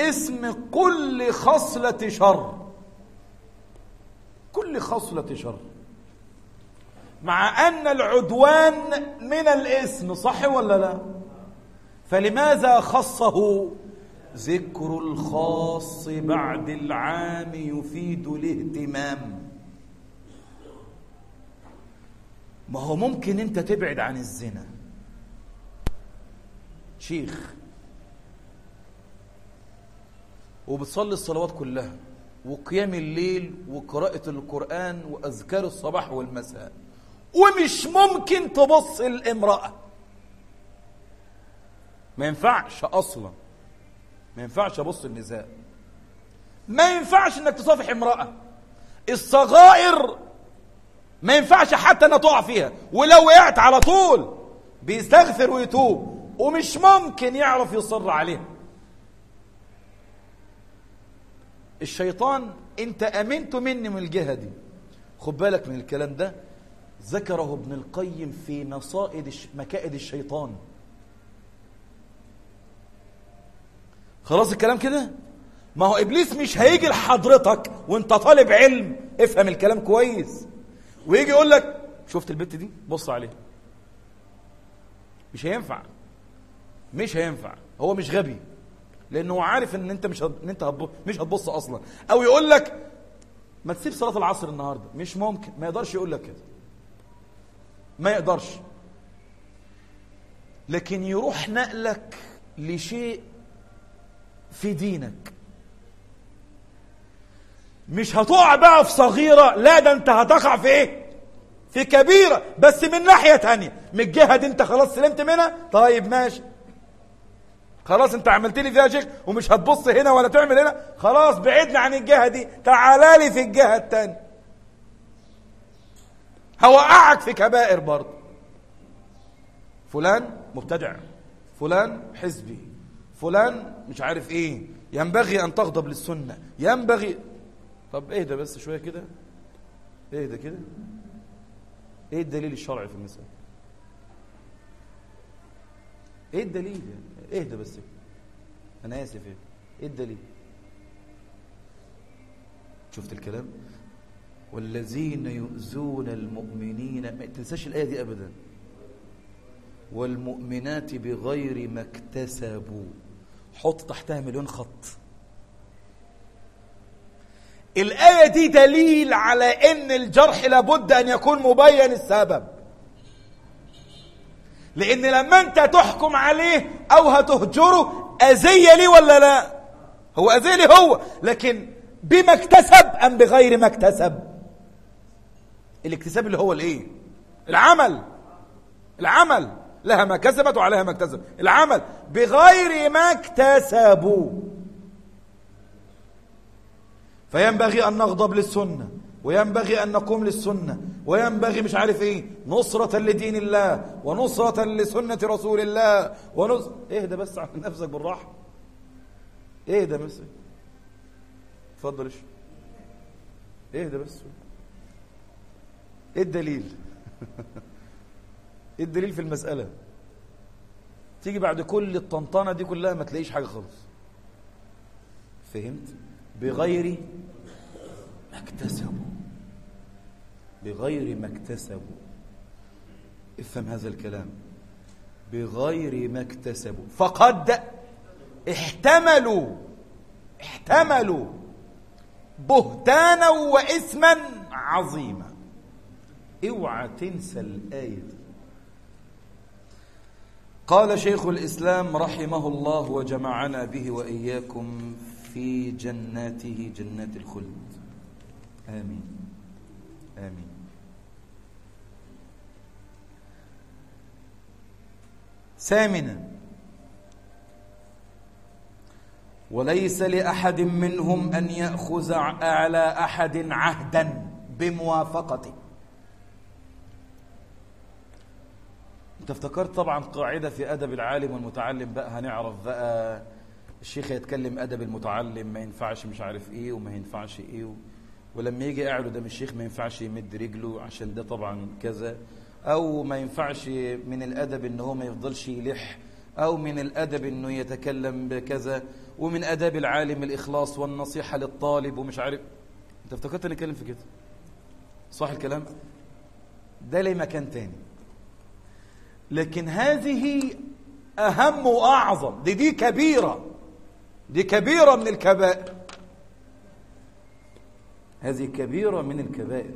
باسم كل خصلة شر. كل خصلة شر. مع أن العدوان من الاسم صح ولا لا؟ فلماذا خصه؟ ذكر الخاص بعد العام يفيد الاهتمام. ما هو ممكن أنت تبعد عن الزنا. شيخ وبتصلي الصلوات كلها وقيام الليل وقراءة القرآن وأذكار الصباح والمساء. ومش ممكن تبص الامرأة ما ينفعش أصلا. ما ينفعش أبص النساء ما ينفعش إنك تصافح امرأة. الصغائر ما ينفعش حتى إنها تقع فيها. ولو وقعت على طول بيستغفر ويتوب. ومش ممكن يعرف يصر عليها. الشيطان انت امنت مني من الجهة دي. خد بالك من الكلام ده. ذكره ابن القيم في مصائد مكائد الشيطان. خلاص الكلام كده؟ ما هو إبليس مش هيجي لحضرتك وانت طالب علم. افهم الكلام كويس. ويجي يقول لك شفت البت دي؟ بص عليها. مش هينفع. مش هينفع. هو مش غبي. لأنه عارف إن أنت مش. إن أنت هتبص... مش هتبص أصلا. أو يقول لك ما تسيب صلاة العصر النهارده. مش ممكن. ما يقدرش يقول لك كده. ما يقدرش. لكن يروح نقلك لشيء في دينك. مش هتقع بقى في صغيرة. لا ده أنت هتقع في إيه؟ في كبيرة. بس من ناحية تانية. من الجهة دي أنت خلاص سلمت منها؟ طيب ماشي. خلاص انت عملت لي فيها شيخ ومش هتبص هنا ولا تعمل هنا. خلاص بعدنا عن الجهة دي. تعالى لي في الجهة التانية. هوقعك في كبائر برضه. فلان مبتدع. فلان حزبي. فلان مش عارف إيه. ينبغي أن تغضب للسنة. ينبغي طب اهدى بس شوية كده. اهدى كده. إيه الدليل الشرعي في المسألة؟ إيه الدليل يعني؟ اهدى بس أنا اسف إيه إيه الدليل؟ شفت الكلام؟ والذين يؤذون المؤمنين ما تنساش الآية دي أبدا. والمؤمنات بغير ما اكتسبوا. حط تحتها مليون خط. الآية دي دليل على أن الجرح لابد أن يكون مبين السبب. لأن لما أنت تحكم عليه أو هتهجره أذية ليه ولا لا؟ هو أذية ليه هو. لكن بما اكتسب أم بغير ما اكتسب؟ الاكتساب اللي هو الايه؟ العمل. العمل. لها ما كسبت وعليها ما اكتسب. العمل. بغير ما اكتسبوا. فينبغي أن نغضب للسنة. وينبغي أن نقوم للسنة وينبغي مش عارف إيه نصرة لدين الله ونصرة لسنة رسول الله ونص... اهدى بس على نفسك بالراحة. اهدى بس. اتفضل إيش اهدى بس. إيه الدليل؟ إيه الدليل في المسألة؟ تيجي بعد كل الطنطانة دي كلها ما تلاقيش حاجة خالص. فهمت؟ بغير ما اكتسبوا بغير ما اكتسبوا. افهم هذا الكلام. بغير ما اكتسبوا. فقد احتملوا احتملوا بهتانا وإثما عظيما. اوعى تنسى الآية. دي قال شيخ الإسلام رحمه الله وجمعنا به وإياكم في جناته جنات الخلد. آمين. آمين. ثامنا. وليس لأحد منهم أن يأخذ على أحد عهدا بموافقته. أنت افتكرت طبعا قاعدة في أدب العالم والمتعلم بقى؟ هنعرف بقى الشيخ يتكلم أدب المتعلم ما ينفعش مش عارف إيه وما ينفعش و... ولما يجي قاعد قدام الشيخ ما ينفعش يمد رجله عشان ده طبعا كذا. أو ما ينفعش من الأدب إن هو ما يفضلش يلح أو من الأدب أنه يتكلم بكذا ومن أداب العالم الإخلاص والنصيحة للطالب ومش عارف. أنت افتكرت نتكلم في كده؟ صح الكلام؟ ده ليه مكان تاني. لكن هذه أهم وأعظم دي دي كبيرة دي كبيرة من الكبائر. هذه كبيرة من الكبائر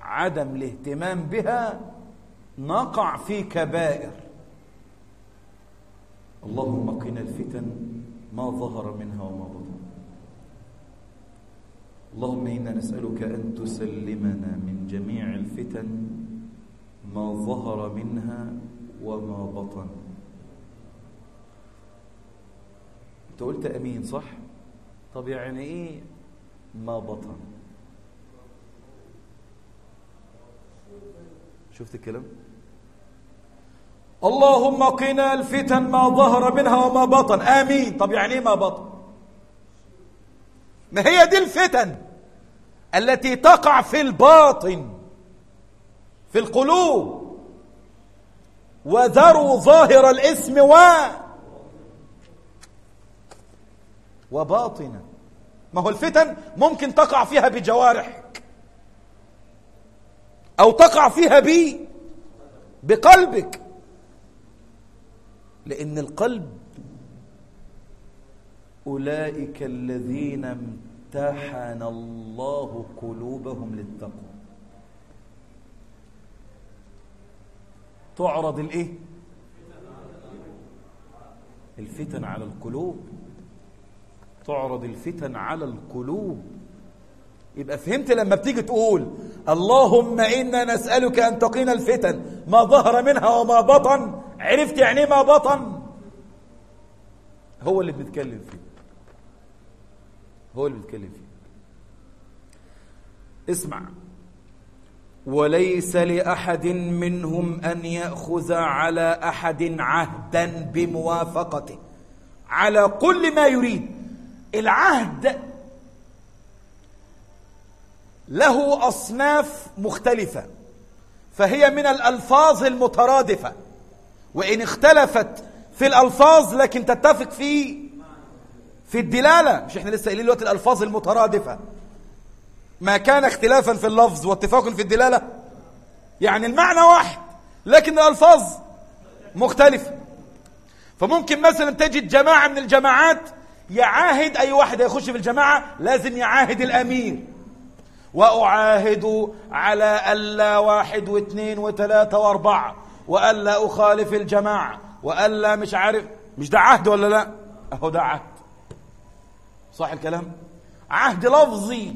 عدم الاهتمام بها نقع في كبائر. اللهم قنا الفتن ما ظهر منها وما بطن. اللهم إنا نسألك أن تسلمنا من جميع الفتن ما ظهر منها وما بطن. أنت قلت أمين صح؟ طب يعني إيه ما بطن؟ شفت الكلام؟ اللهم قنا الفتن ما ظهر منها وما بطن. آمين. طب يعني إيه ما بطن؟ ما هي دي الفتن التي تقع في الباطن في القلوب. وذروا ظاهر الاسم و وباطنا ما هو الفتن؟ ممكن تقع فيها بجوارحك. أو تقع فيها بي بقلبك. لأن القلب أولئك الذين امتحن الله قلوبهم للتقوى. تعرض الإيه؟ الفتن على القلوب. تعرض الفتن على القلوب. يبقى فهمت لما بتيجي تقول اللهم إنا نسألك أن تقينا الفتن ما ظهر منها وما بطن. عرفت يعني ما بطن؟ هو اللي بنتكلم فيه. هو اللي بنتكلم فيه. اسمع. وليس لأحد منهم أن يأخذ على أحد عهدا بموافقته. على كل ما يريد. العهد له أصناف مختلفة. فهي من الألفاظ المترادفة. وإن اختلفت في الألفاظ لكن تتفق في في الدلالة. مش إحنا لسه قايلين دلوقتي الألفاظ المترادفة. ما كان اختلافا في اللفظ واتفاق في الدلالة. يعني المعنى واحد لكن الألفاظ مختلفة. فممكن مثلا تجد جماعة من الجماعات يعاهد أي واحد يخش في الجماعة لازم يعاهد الأمير. وأعاهد على ألا واحد واثنين وثلاثة وأربعة. وألا أخالف الجماعة وألا مش عارف مش ده عهد ولا لا؟ أهو ده عهد. صح الكلام؟ عهد لفظي.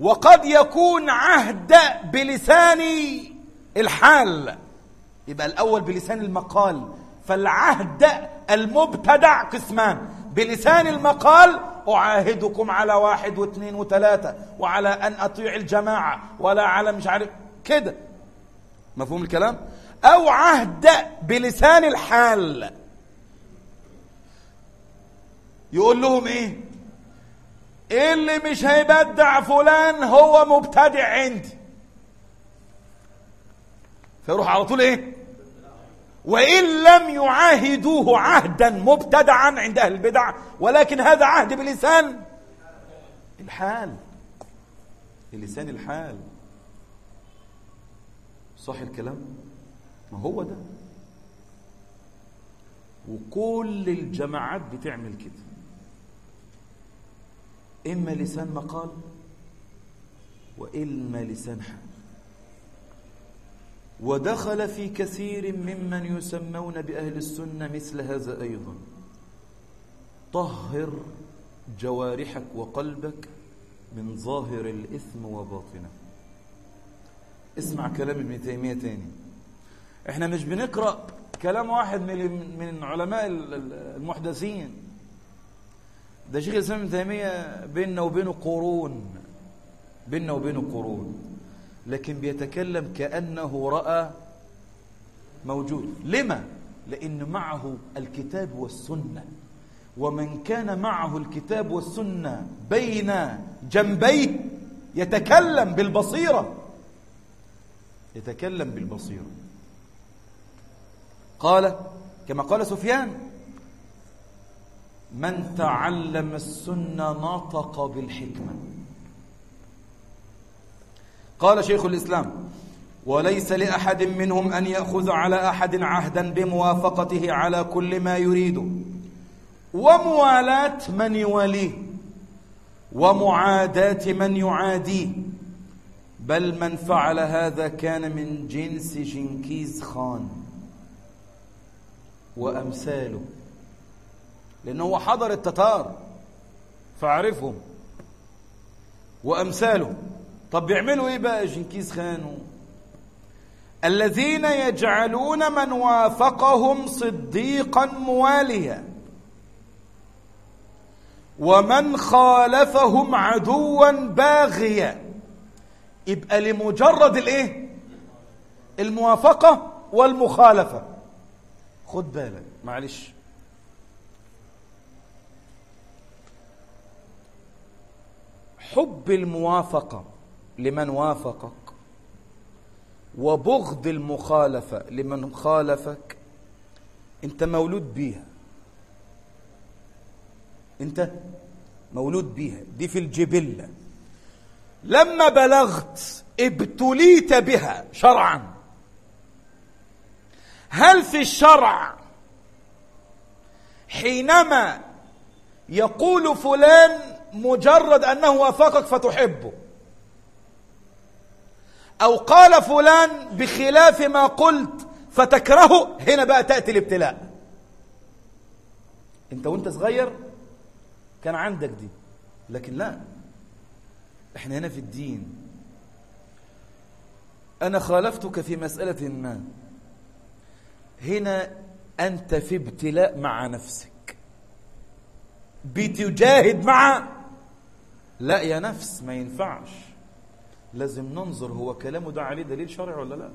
وقد يكون عهد بلسان الحال. يبقى الأول بلسان المقال. فالعهد المبتدع قسمان. بلسان المقال أعاهدكم على واحد واثنين وثلاثة وعلى أن أطيع الجماعة ولا على مش عارف كده. مفهوم الكلام؟ أو عهد بلسان الحال. يقول لهم إيه؟ اللي مش هيبدع فلان هو مبتدع عندي. فيروح على طول إيه؟ وإن لم يعاهدوه عهدا مبتدعا عند أهل البدع ولكن هذا عهد بلسان الحال. بلسان الحال. صح الكلام؟ ما هو ده. وكل الجماعات بتعمل كده. إما لسان مقال وإما لسان حال ودخل في كثير ممن يسمون بأهل السنة مثل هذا أيضا. طهر جوارحك وقلبك من ظاهر الإثم وباطنه اسمع كلام ابن تيمية تاني. إحنا مش بنقرأ كلام واحد من من علماء المحدثين. ده شيخ الإسلام ابن تيمية بيننا وبينه قرون. بيننا وبينه قرون. لكن بيتكلم كأنه رأى موجود. لما؟ لأن معه الكتاب والسنة. ومن كان معه الكتاب والسنة بين جنبيه يتكلم بالبصيرة. يتكلم بالبصيرة. قال كما قال سفيان من تعلم السنة نطق بالحكمة. قال شيخ الإسلام وليس لأحد منهم أن يأخذ على أحد عهدا بموافقته على كل ما يريد. وموالاة من يواليه ومعاداة من يعاديه. بل من فعل هذا كان من جنس جنكيز خان. وأمثاله. لأنه هو حضر التتار. فعرفهم وأمثاله. طب بيعملوا إيه بقى جنكيز خان؟ الذين يجعلون من وافقهم صديقا مواليا. ومن خالفهم عدوا باغيا. يبقى لمجرد الايه؟ الموافقة والمخالفة. خد بالك. معلش. حب الموافقة لمن وافقك وبغض المخالفة لمن خالفك انت مولود بيها. انت مولود بيها. دي في الجبلة. لما بلغت ابتليت بها شرعا. هل في الشرع حينما يقول فلان مجرد أنه وافقك فتحبه؟ أو قال فلان بخلاف ما قلت فتكرهه هنا بقى تأتي الابتلاء. أنت وأنت صغير كان عندك دي لكن لا. إحنا هنا في الدين. أنا خالفتك في مسألة ما. هنا أنت في ابتلاء مع نفسك. بتجاهد مع. لا يا نفس ما ينفعش. لازم ننظر هو كلامه ده عليه دليل شرعي ولا لا.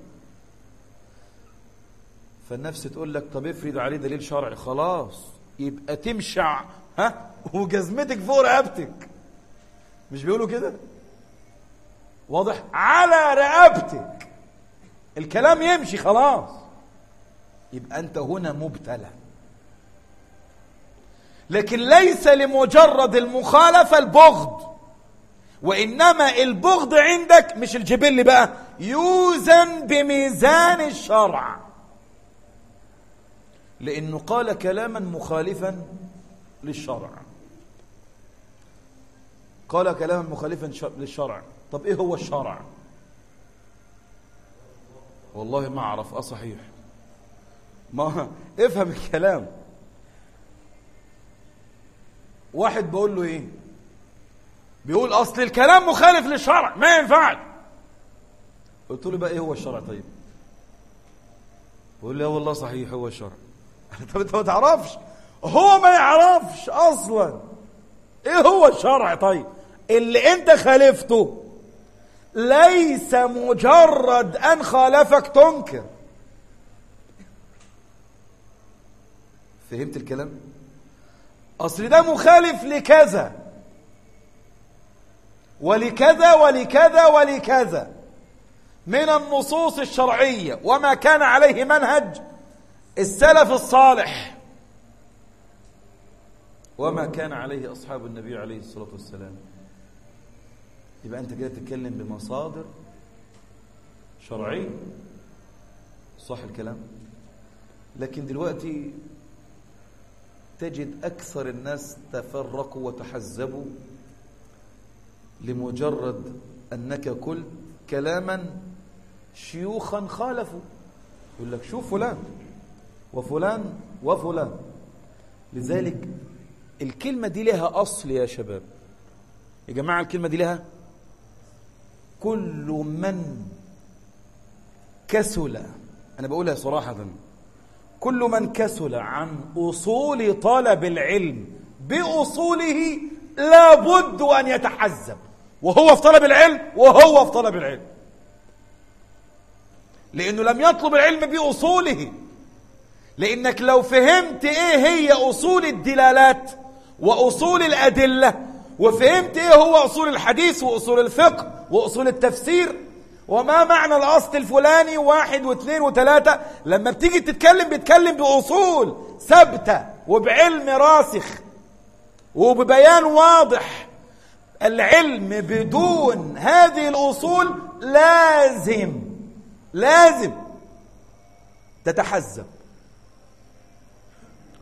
فالنفس تقول لك طب افرض عليه دليل شرعي خلاص. يبقى تمشع. ها؟ وجزمتك فوق رقبتك. مش بيقولوا كده؟ واضح؟ على رقبتك. الكلام يمشي خلاص. يبقى انت هنا مبتلى. لكن ليس لمجرد المخالفة البغض. وإنما البغض عندك مش الجبل بقى يوزن بميزان الشرع. لأنه قال كلاما مخالفا للشرع. قال كلاما مخالفا للشرع. طب إيه هو الشرع؟ والله ما أعرف آه صحيح. ما افهم الكلام. واحد بقول له إيه؟ بيقول أصل الكلام مخالف للشرع ما ينفعش. قلت له بقى إيه هو الشرع طيب؟ بيقول لي والله صحيح هو الشرع. طب أنت ما تعرفش؟ هو ما يعرفش أصلا. إيه هو الشرع طيب؟ اللي انت خالفته ليس مجرد ان خالفك تنكر. فهمت الكلام؟ اصل ده مخالف لكذا. ولكذا ولكذا ولكذا. من النصوص الشرعية وما كان عليه منهج السلف الصالح. وما كان عليه أصحاب النبي عليه الصلاة والسلام. يبقى أنت كده تتكلم بمصادر شرعية. صح الكلام؟ لكن دلوقتي تجد أكثر الناس تفرقوا وتحزبوا لمجرد أنك قلت كلاما شيوخا خالفوا. يقول لك شوف فلان وفلان وفلان. لذلك الكلمة دي لها أصل يا شباب. يا جماعة الكلمة دي لها كل من كسل. أنا بقولها صراحة. كل من كسل عن أصول طلب العلم بأصوله لابد أن يتحزب وهو في طلب العلم وهو في طلب العلم. لأنه لم يطلب العلم بأصوله. لأنك لو فهمت إيه هي أصول الدلالات وأصول الأدلة وفهمت إيه هو أصول الحديث وأصول الفقه وأصول التفسير وما معنى الأصل الفلاني واحد واثنين وثلاثة؟ لما بتيجي تتكلم بتكلم بأصول ثابتة وبعلم راسخ وببيان واضح. العلم بدون هذه الأصول لازم لازم تتحزب.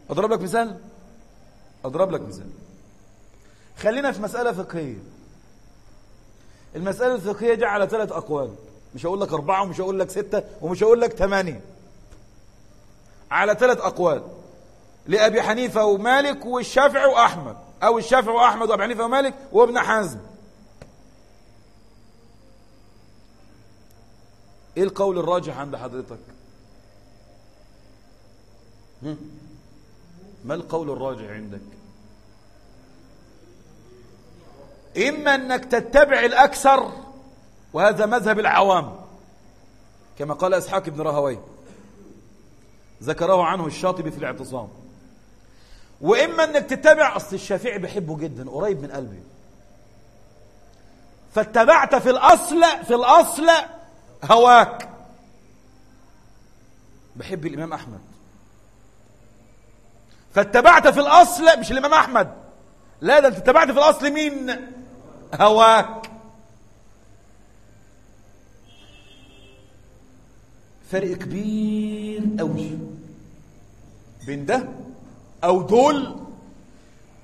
أضرب لك مثال؟ أضرب لك مثال. خلينا في مسألة فقهية. المسألة الفقهية دي على ثلاث أقوال. مش هقول لك أربعة ومش هقول لك ستة ومش هقول لك ثمانية. على ثلاث أقوال. لأبي حنيفة ومالك والشافعي وأحمد. أو الشافعي وأحمد وأبي حنيفة ومالك وابن حزم. إيه القول الراجح عند حضرتك؟ ما القول الراجح عندك؟ إما أنك تتبع الأكثر وهذا مذهب العوام كما قال إسحاق بن راهوي ذكره عنه الشاطبي في الاعتصام. وإما أنك تتبع أصل الشافعي بحبه جدا قريب من قلبي. فاتبعت في الأصل في الأصل هواك. بحب الإمام أحمد. فاتبعت في الأصل مش الإمام أحمد. لا ده أنت اتبعت في الأصل مين؟ هواك. فرق كبير قوي بين ده أو دول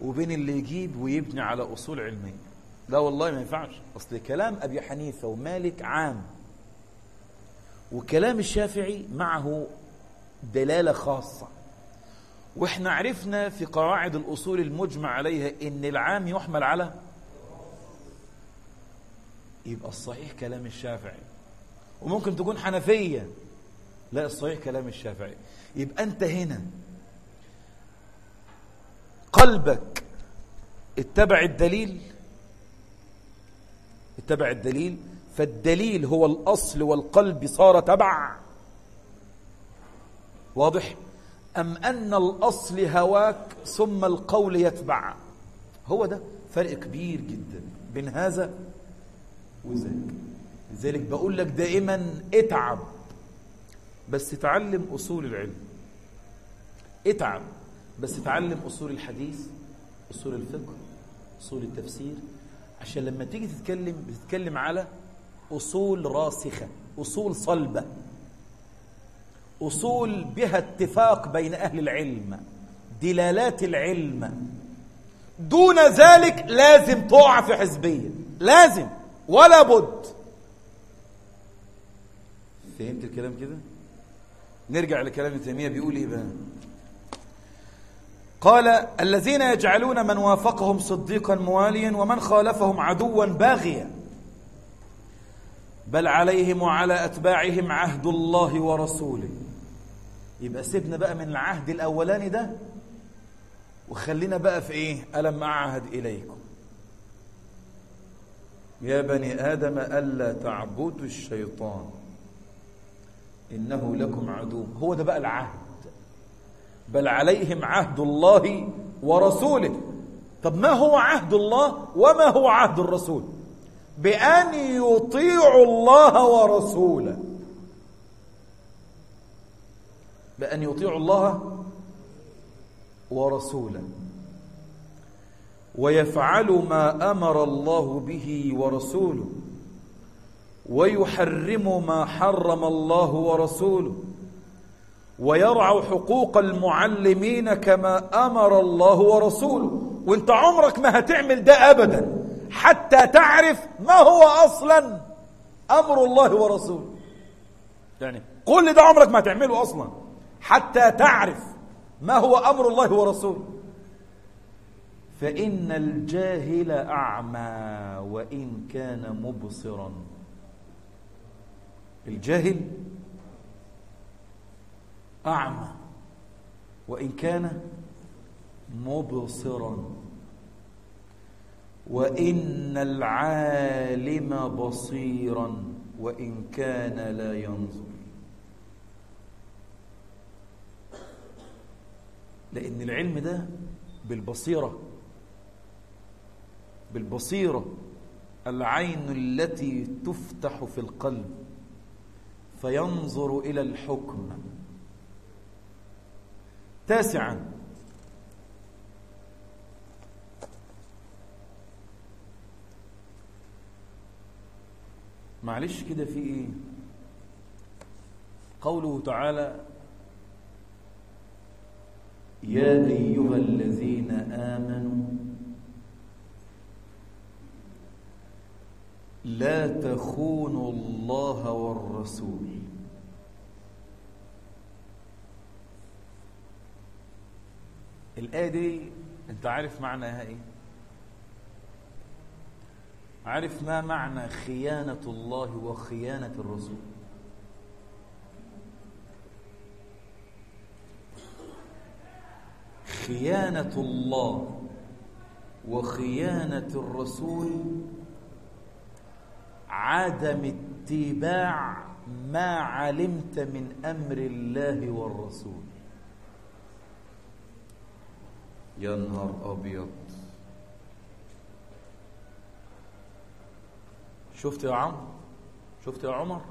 وبين اللي يجيب ويبني على أصول علمية. لا والله ما ينفعش. أصل كلام أبي حنيفة ومالك عام وكلام الشافعي معه دلالة خاصة. وإحنا عرفنا في قواعد الأصول المجمع عليها إن العام يحمل على يبقى الصحيح كلام الشافعي. وممكن تكون حنفية. لا الصحيح كلام الشافعي. يبقى أنت هنا. قلبك اتبع الدليل؟ اتبع الدليل. فالدليل هو الأصل والقلب صار تبع. واضح؟ أم أن الأصل هواك ثم القول يتبع؟ هو ده فرق كبير جدا. بين هذا وذاك لذلك بقول لك دائما اتعب. بس تعلم أصول العلم. اتعب. بس تعلم أصول الحديث أصول الفقه أصول التفسير. عشان لما تيجي تتكلم بتتكلم على أصول راسخة أصول صلبة. أصول بها اتفاق بين أهل العلم دلالات العلم. دون ذلك لازم تقع في حزبية. لازم. ولا بد. فهمت الكلام كده؟ نرجع لكلام ابن تيمية بيقول إيه بقى؟ قال الذين يجعلون من وافقهم صديقا مواليا ومن خالفهم عدوا باغيا. بل عليهم وعلى أتباعهم عهد الله ورسوله. يبقى سيبنا بقى من العهد الأولاني ده وخلينا بقى في إيه؟ ألم أعهد إليكم. يا بني آدم ألا تعبدوا الشيطان إنه لكم عدو. هو ده بقى العهد. بل عليهم عهد الله ورسوله. طب ما هو عهد الله وما هو عهد الرسول؟ بأن يطيعوا الله ورسوله. بأن يطيعوا الله ورسوله. ويفعلوا ما أمر الله به ورسوله ويحرموا ما حرم الله ورسوله ويرعوا حقوق المعلمين كما أمر الله ورسوله. وانت عمرك ما هتعمل ده أبدا حتى تعرف ما هو أصلا أمر الله ورسوله. يعني كل ده عمرك ما هتعمله أصلا حتى تعرف ما هو أمر الله ورسوله. فإن الجاهل أعمى وإن كان مبصرا. الجاهل أعمى وإن كان مبصرا. وإن العالم بصيرا وإن كان لا ينظر. لأن العلم ده بالبصيرة. بالبصيرة العين التي تفتح في القلب فينظر إلى الحكم. تاسعا. معلش كده في إيه؟ قوله تعالى يا أيها الذين آمنوا لا تخونوا الله والرسول الآية دي أنت عارف معناها إيه؟ عارف ما معنى خيانة الله وخيانة الرسول خيانة الله وخيانة الرسول عدم اتباع ما علمت من أمر الله والرسول. يا نهار أبيض شفت يا عمرو شفت يا عمر؟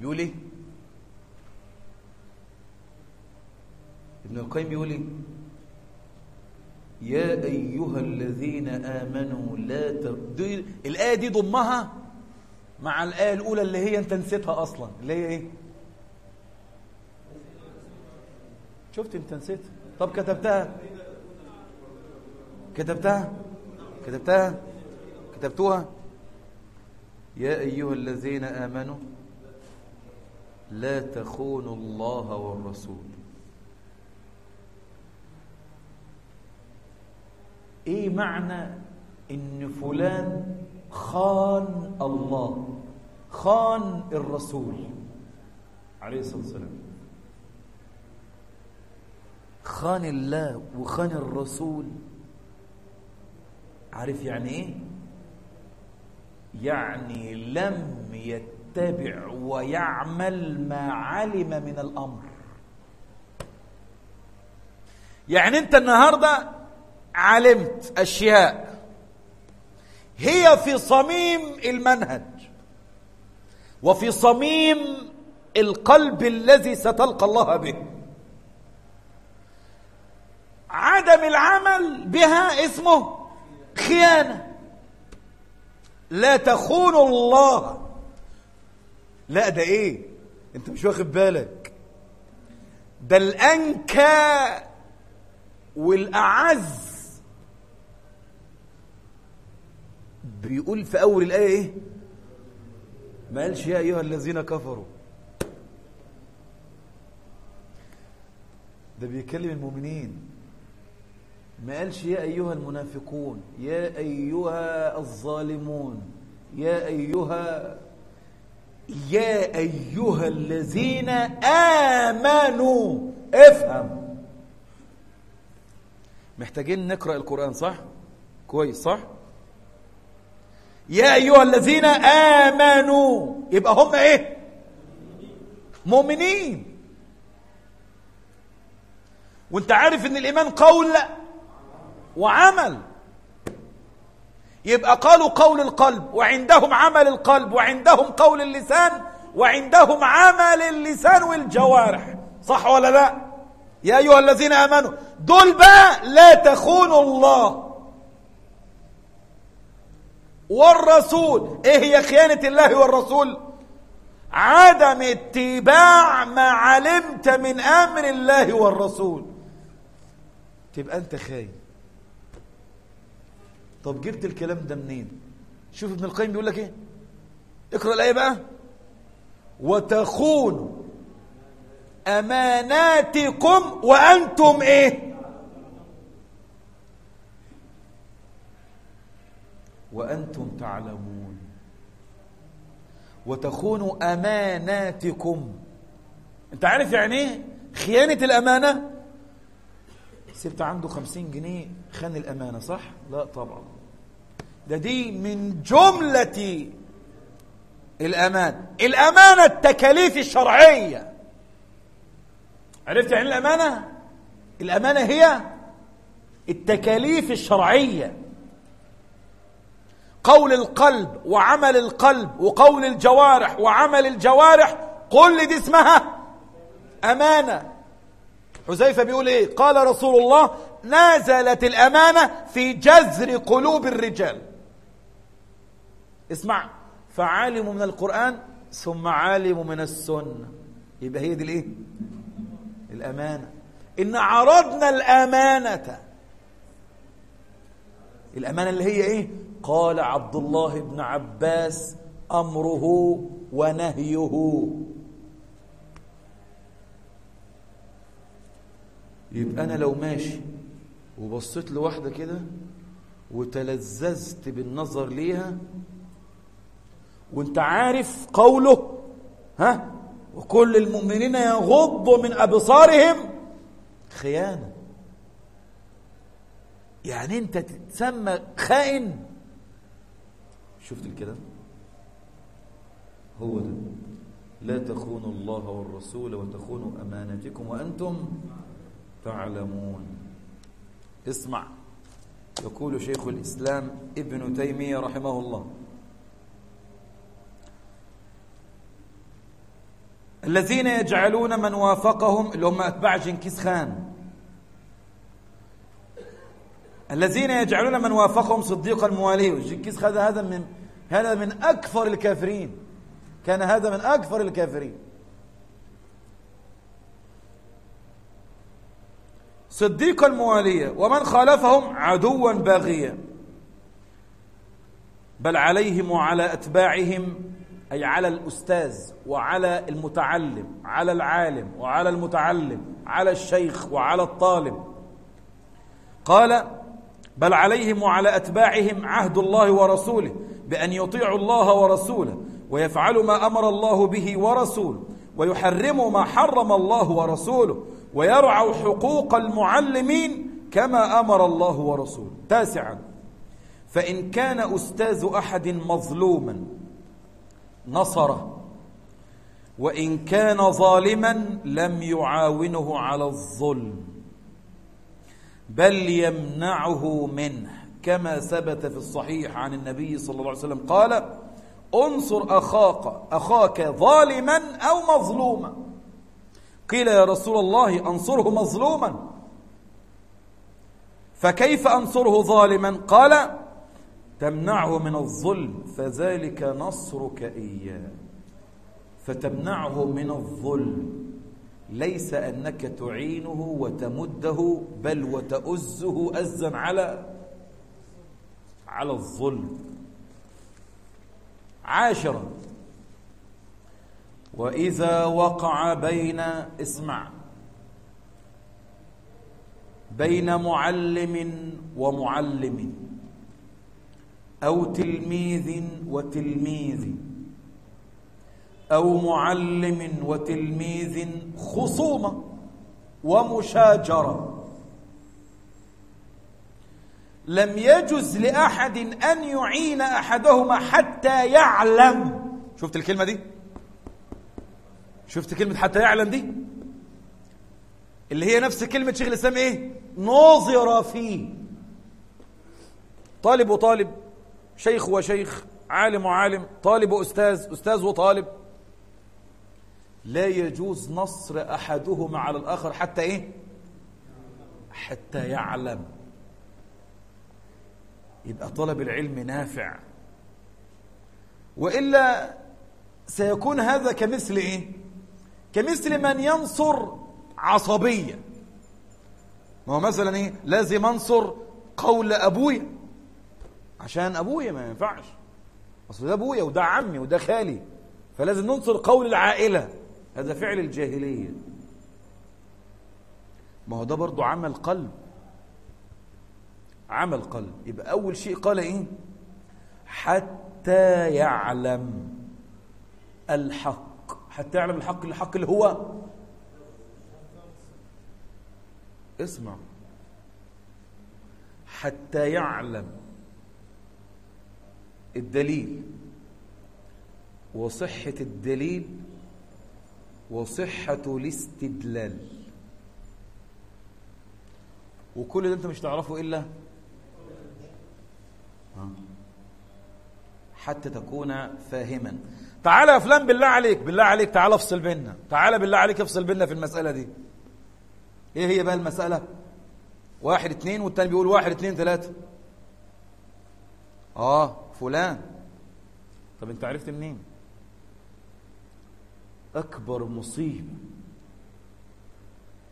بيقول إيه؟ ابن القيم بيقول إيه؟ يا أيها الذين آمنوا لا دي الآية دي ضمها مع الآية الأولى اللي هي أنت نسيتها أصلا اللي هي إيه؟ شفت أنت نسيتها طب كتبتها؟ كتبتها؟ كتبتها؟ كتبتوها؟ يا أيها الذين آمنوا لا تخونوا الله والرسول. إيه معنى إن فلان خان الله خان الرسول؟ عليه الصلاة والسلام. خان الله وخان الرسول عارف يعني إيه؟ يعني لم يتبع ويعمل ما علم من الأمر. يعني أنت النهارده علمت أشياء. هي في صميم المنهج. وفي صميم القلب الذي ستلقى الله به. عدم العمل بها اسمه خيانة. لا تخونوا الله. لا ده إيه؟ أنت مش واخد بالك. ده الأنكى والأعز. بيقول في أول الآية إيه؟ ما قالش يا أيها الذين كفروا. ده بيكلم المؤمنين. ما قالش يا أيها المنافقون يا أيها الظالمون يا أيها يا أيها الذين آمنوا. افهم. محتاجين نقرأ القرآن صح؟ كويس صح؟ يا أيها الذين آمنوا يبقى هم إيه؟ مؤمنين. وأنت عارف إن الإيمان قول وعمل. يبقى قالوا قول القلب وعندهم عمل القلب وعندهم قول اللسان وعندهم عمل اللسان والجوارح. صح ولا لا؟ يا أيها الذين آمنوا دول بقى لا تخونوا الله. والرسول إيه هي خيانة الله والرسول؟ عدم اتباع ما علمت من أمر الله والرسول. تبقى أنت خاين. طب جبت الكلام ده منين؟ شوف ابن القيم بيقول لك إيه؟ اقرأ الآية بقى. وتخونوا أماناتكم وأنتم إيه؟ وأنتم تعلمون. وتخونوا أماناتكم. أنت عارف يعني إيه؟ خيانة الأمانة؟ سبت عنده خمسين جنيه خان الأمانة صح؟ لا طبعا. ده دي من جملة الأمانة الأمانة التكاليف الشرعية. عرفت يعني الأمانة؟ الأمانة هي التكاليف الشرعية. قول القلب وعمل القلب وقول الجوارح وعمل الجوارح. كل دي اسمها. أمانة. حذيفة بيقول إيه؟ قال رسول الله نزلت الأمانة في جذر قلوب الرجال. اسمع فعالم من القرآن ثم عالم من السنة. يبقى هي دي الإيه؟ الأمانة. إن عرضنا الأمانة. الأمانة اللي هي إيه؟ قال عبد الله بن عباس أمره ونهيه. يبقى أنا لو ماشي وبصيت لواحدة كده وتلذذت بالنظر ليها وانت عارف قوله ها؟ وكل المؤمنين يغضوا من أبصارهم خيانة. يعني انت تتسمى خائن شفت الكلام هو ده. لا تخونوا الله والرسول وتخونوا أمانتكم وأنتم تعلمون. اسمع. يقول شيخ الإسلام ابن تيمية رحمه الله. الذين يجعلون من وافقهم اللي هم أتباع جنكيز خان الذين يجعلون من وافقهم صديقا مواليه. جنكيز خان هذا من هذا من أكثر الكافرين. كان هذا من أكثر الكافرين. صديقا مواليا ومن خالفهم عدوا باغيا. بل عليهم وعلى أتباعهم أي على الأستاذ وعلى المتعلم على العالم وعلى المتعلم على الشيخ وعلى الطالب. قال بل عليهم وعلى أتباعهم عهد الله ورسوله بأن يطيعوا الله ورسوله ويفعلوا ما أمر الله به ورسوله ويحرموا ما حرم الله ورسوله ويرعوا حقوق المعلمين كما أمر الله ورسوله. تاسعا. فإن كان أستاذ أحد مظلوما نصره وإن كان ظالما لم يعاونه على الظلم. بل يمنعه منه كما ثبت في الصحيح عن النبي صلى الله عليه وسلم قال انصر أخاك أخاك ظالما أو مظلوما. قيل يا رسول الله أنصره مظلوما. فكيف أنصره ظالما؟ قال تمنعه من الظلم فذلك نصرك إياه. فتمنعه من الظلم. ليس أنك تعينه وتمده بل وتؤزه أزا على على الظلم. عاشرا. وإذا وقع بين اسمع بين معلم ومعلم أو تلميذ وتلميذ. أو معلم وتلميذ خصومة ومشاجرة. لم يجز لأحد أن يعين أحدهما حتى يعلم. شفت الكلمة دي؟ شفت كلمة حتى يعلم دي؟ اللي هي نفس كلمة شيخ الإسلام إيه؟ نظر فيه. طالب وطالب شيخ وشيخ عالم وعالم طالب وأستاذ أستاذ وطالب. لا يجوز نصر أحدهما على الآخر حتى إيه؟ حتى يعلم. يبقى طلب العلم نافع. وإلا سيكون هذا كمثل إيه؟ كمثل من ينصر عصبية ما هو مثلا إيه؟ لازم أنصر قول أبويا. عشان أبويا ما ينفعش. أصل ده أبويا وده عمي وده خالي. فلازم ننصر قول العائلة. هذا فعل الجاهلية. ما هو ده برضو عمل قلب. عمل قلب. يبقى أول شيء قال إيه؟ حتى يعلم الحق. حتى يعلم الحق الحق اللي هو اسمع. حتى يعلم الدليل. وصحة الدليل وصحة الاستدلال. وكل ده انت مش تعرفه إلا حتى تكون فاهما. تعالى يا فلان بالله عليك بالله عليك تعالى افصل بينا. تعالى بالله عليك افصل بينا في المسألة دي. إيه هي بقى المسألة؟ واحد اتنين والتاني بيقول واحد اتنين ثلاثة آه فلان. طب أنت عرفت منين؟ أكبر مصيبة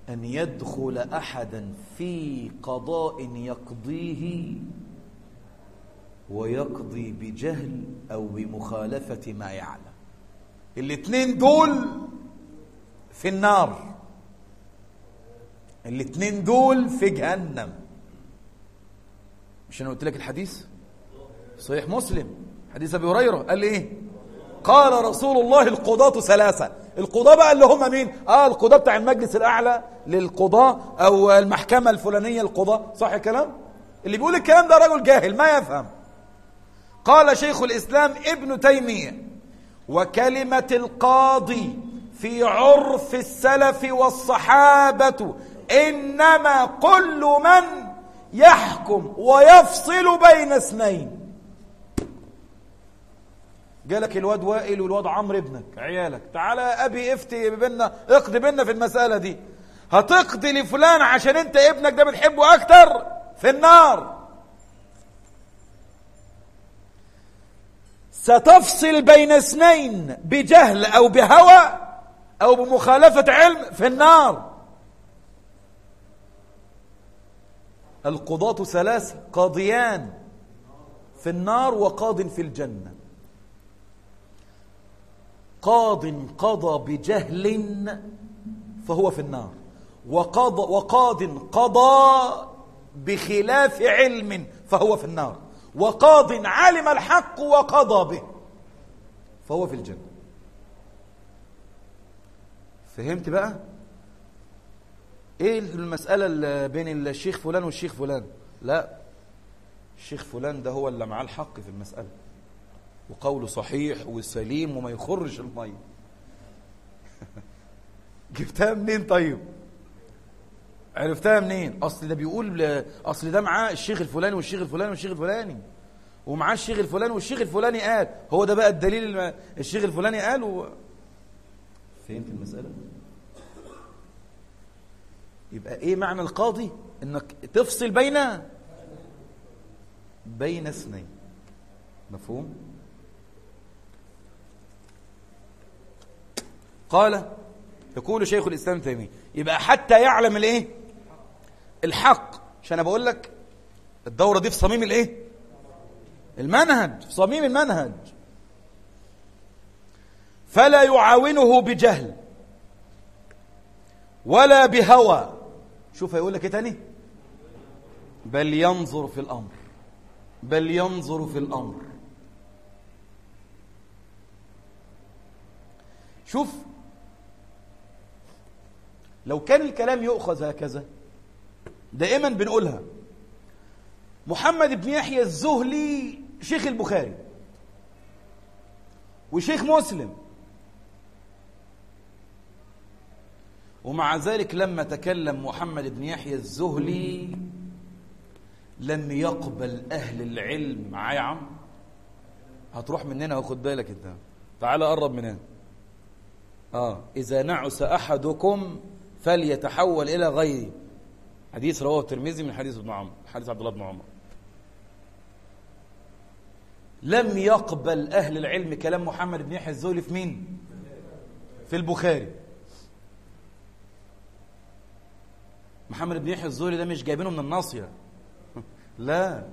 أن يدخل أحدا في قضاء يقضيه ويقضي بجهل أو بمخالفة ما يعلم. الاثنين دول في النار. الاثنين دول في جهنم. مش أنا قلت لك الحديث؟ صحيح مسلم. حديث أبي هريرة. قال لي إيه؟ قال رسول الله القضاة ثلاثة. القضاة بقى اللي هم مين؟ آه القضاة بتاع المجلس الأعلى للقضاة أو المحكمة الفلانية القضاة صح الكلام؟ اللي بيقول الكلام ده رجل جاهل ما يفهم. قال شيخ الإسلام ابن تيمية وكلمة القاضي في عرف السلف والصحابة إنما كل من يحكم ويفصل بين اثنين. جالك الواد وائل والواد عمرو ابنك. عيالك. تعالى يا أبي افتي بينا اقضي بينا في المسألة دي. هتقضي لفلان عشان انت ابنك ده بتحبه أكتر؟ في النار. ستفصل بين اثنين بجهل أو بهوى أو بمخالفة علم في النار. القضاة ثلاثة قاضيان في النار وقاض في الجنة. قاض قضى بجهل فهو في النار وقضى وقاض قضى بخلاف علم فهو في النار وقاض علم الحق وقضى به فهو في الجنة. فهمت بقى؟ إيه المسألة اللي بين الشيخ فلان والشيخ فلان؟ لا الشيخ فلان ده هو اللي معاه الحق في المسألة. وقوله صحيح وسليم وما يخرج المية جبتها منين طيب؟ عرفتها منين؟ أصل ده بيقول أصل ده معاه الشيخ الفلاني والشيخ الفلاني والشيخ الفلاني. ومعاه الشيخ الفلاني والشيخ الفلاني قال. هو ده بقى الدليل الشيخ الفلاني قال و... فهمت المسألة؟ يبقى إيه معنى القاضي؟ إنك تفصل بين بين اثنين. مفهوم؟ قال يقول شيخ الإسلام تيمية يبقى حتى يعلم الإيه؟ الحق. عشان أنا بقول لك الدورة دي في صميم الإيه؟ المنهج في صميم المنهج. فلا يعاونه بجهل ولا بهوى. شوف هيقول لك إيه تاني؟ بل ينظر في الأمر بل ينظر في الأمر. شوف لو كان الكلام يؤخذ هكذا دائما بنقولها. محمد بن يحيى الزهلي شيخ البخاري وشيخ مسلم. ومع ذلك لما تكلم محمد بن يحيى الزهلي لم يقبل أهل العلم معايا يا عم. هتروح مننا واخد بالك انت. تعال قرب من هنا. آه إذا نعس أحدكم فليتحول إلى غيره حديث رواه الترمذي من حديث ابن عمرو حديث عبد الله بن عمر. لم يقبل أهل العلم كلام محمد بن يحيى الزهلي في مين؟ في البخاري. محمد بن يحيى الزهري ده مش جايبينه من الناصية. لا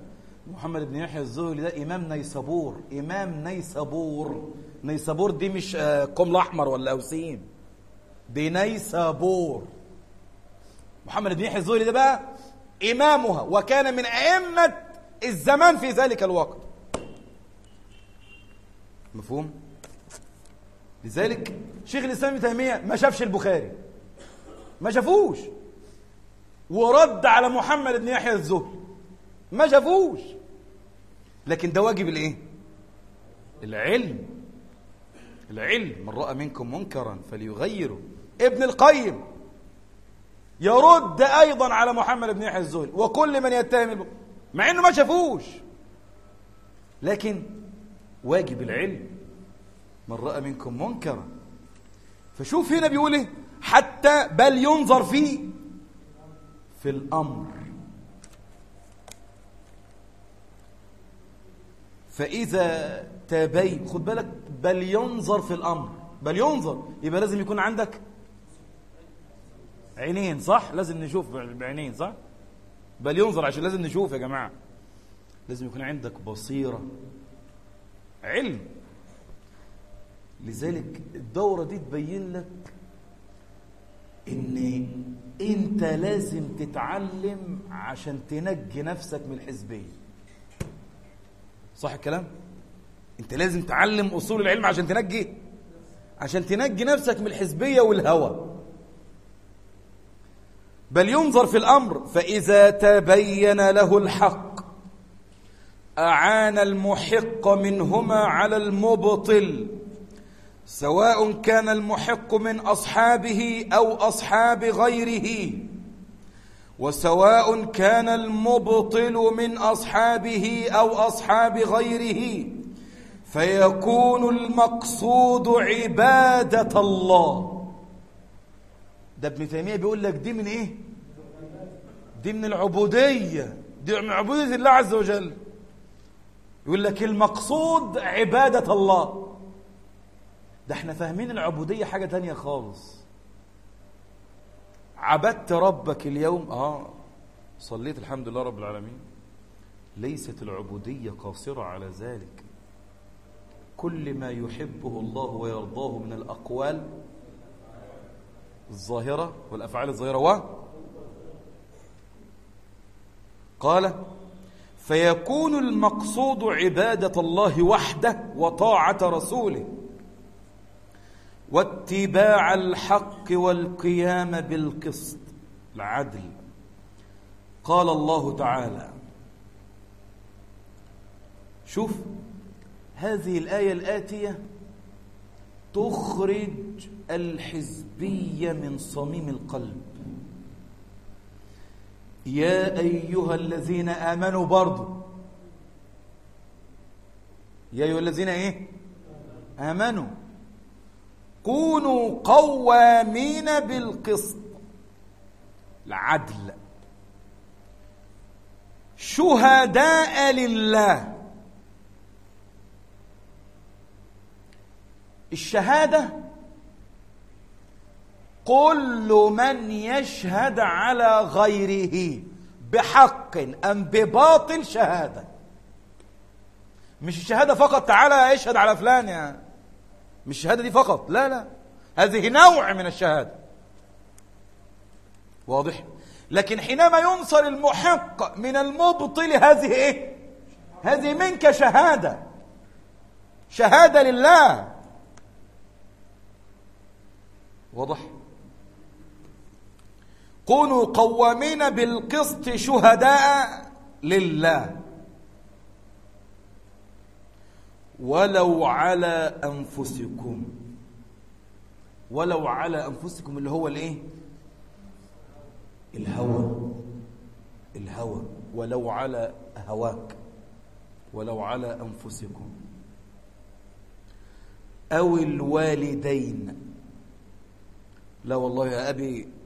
محمد بن يحيى الزهري ده إمام نيسابور إمام نيسابور. نيسابور دي مش كوم الأحمر ولا أوسيم. دي نيسابور محمد بن يحيى الزهري ده بقى إمامها وكان من أئمة الزمان في ذلك الوقت. مفهوم؟ لذلك شيخ الإسلام ابن تيمية ما شافش البخاري. ما شافوش. ورد على محمد بن يحيى الزهري. ما شافوش. لكن ده واجب الإيه؟ العلم. العلم. من رأى منكم منكرا فليغيره. ابن القيم. يرد أيضا على محمد بن يحيى الزهري وكل من يتهم. مع إنه ما شافوش. لكن واجب العلم. من رأى منكم منكرا. فشوف هنا بيقول إيه؟ حتى بل ينظر فيه في الأمر. فإذا تبين خد بالك بل ينظر في الأمر. بل ينظر. يبقى لازم يكون عندك عينين صح؟ لازم نشوف بعينين صح؟ بل ينظر عشان لازم نشوف يا جماعة. لازم يكون عندك بصيرة علم. لذلك الدورة دي تبين لك إن أنت لازم تتعلم عشان تنجي نفسك من الحزبية. صح الكلام؟ أنت لازم تعلم أصول العلم عشان تنجي عشان تنجي نفسك من الحزبية والهوى. بل ينظر في الأمر فإذا تبين له الحق أعان المحق منهما على المبطل سواء كان المحق من أصحابه أو أصحاب غيره وسواء كان المبطل من أصحابه أو أصحاب غيره فيكون المقصود عبادة الله. ده ابن تيمية بيقول لك دي من إيه؟ دي من العبودية. دي من عبودية الله عز وجل. يقول لك المقصود عبادة الله. ده إحنا فاهمين العبودية حاجة تانية خالص. عبدت ربك اليوم. آه صليت الحمد لله رب العالمين. ليست العبودية قاصرة على ذلك. كل ما يحبه الله ويرضاه من الأقوال الظاهرة والأفعال الظاهرة و قال فيكون المقصود عبادة الله وحده وطاعة رسوله واتباع الحق والقيام بالقسط العدل. قال الله تعالى شوف هذه الآية الآتية تخرج الحزبية من صميم القلب. يا أيها الذين آمنوا برضو. يا أيها الذين إيه؟ آمنوا. كونوا قوامين بالقسط. العدل. شهداء لله. الشهادة كل من يشهد على غيره بحق أم بباطل شهادة. مش الشهادة فقط تعالى اشهد على فلان يعني مش الشهادة دي فقط لا لا. هذه نوع من الشهادة. واضح؟ لكن حينما ينصر المحق من المبطل هذه إيه؟ هذه منك شهادة. شهادة لله. واضح؟ كونوا قوامين بالقسط شهداء لله. ولو على أنفسكم. ولو على أنفسكم اللي هو الإيه؟ الهوى. الهوى. ولو على هواك. ولو على أنفسكم. أو الوالدين. لا والله يا أبي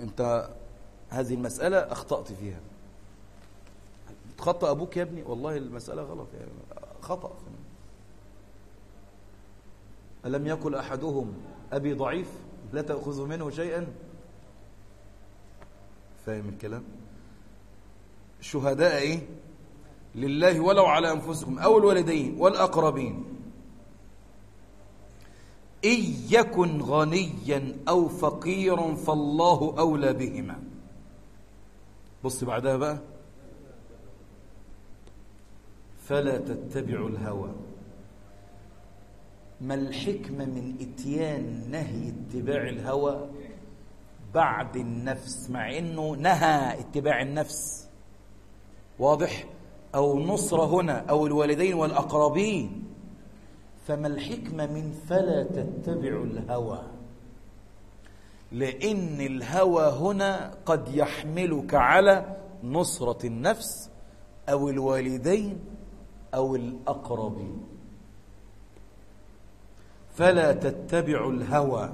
أنت هذه المسألة أخطأت فيها. تخطأ أبوك يا ابني؟ والله المسألة غلط يعني. خطأ. ألم يقل أحدهم أبي ضعيف لا تأخذ منه شيئا؟ فاهم الكلام؟ شهداء إيه لله ولو على أنفسكم أو الوالدين والأقربين. إن يكن غنيا أو فقيرا فالله أولى بهما. بص بعدها بقى. فلا تتبعوا الهوى. ما الحكمة من إتيان نهي اتباع الهوى؟ بعد النفس مع إنه نهى اتباع النفس. واضح؟ أو نصرة هنا أو الوالدين والأقربين. فما الحكمة من فلا تتبعوا الهوى. لأن الهوى هنا قد يحملك على نصرة النفس أو الوالدين أو الأقرب فلا تتبعوا الهوى.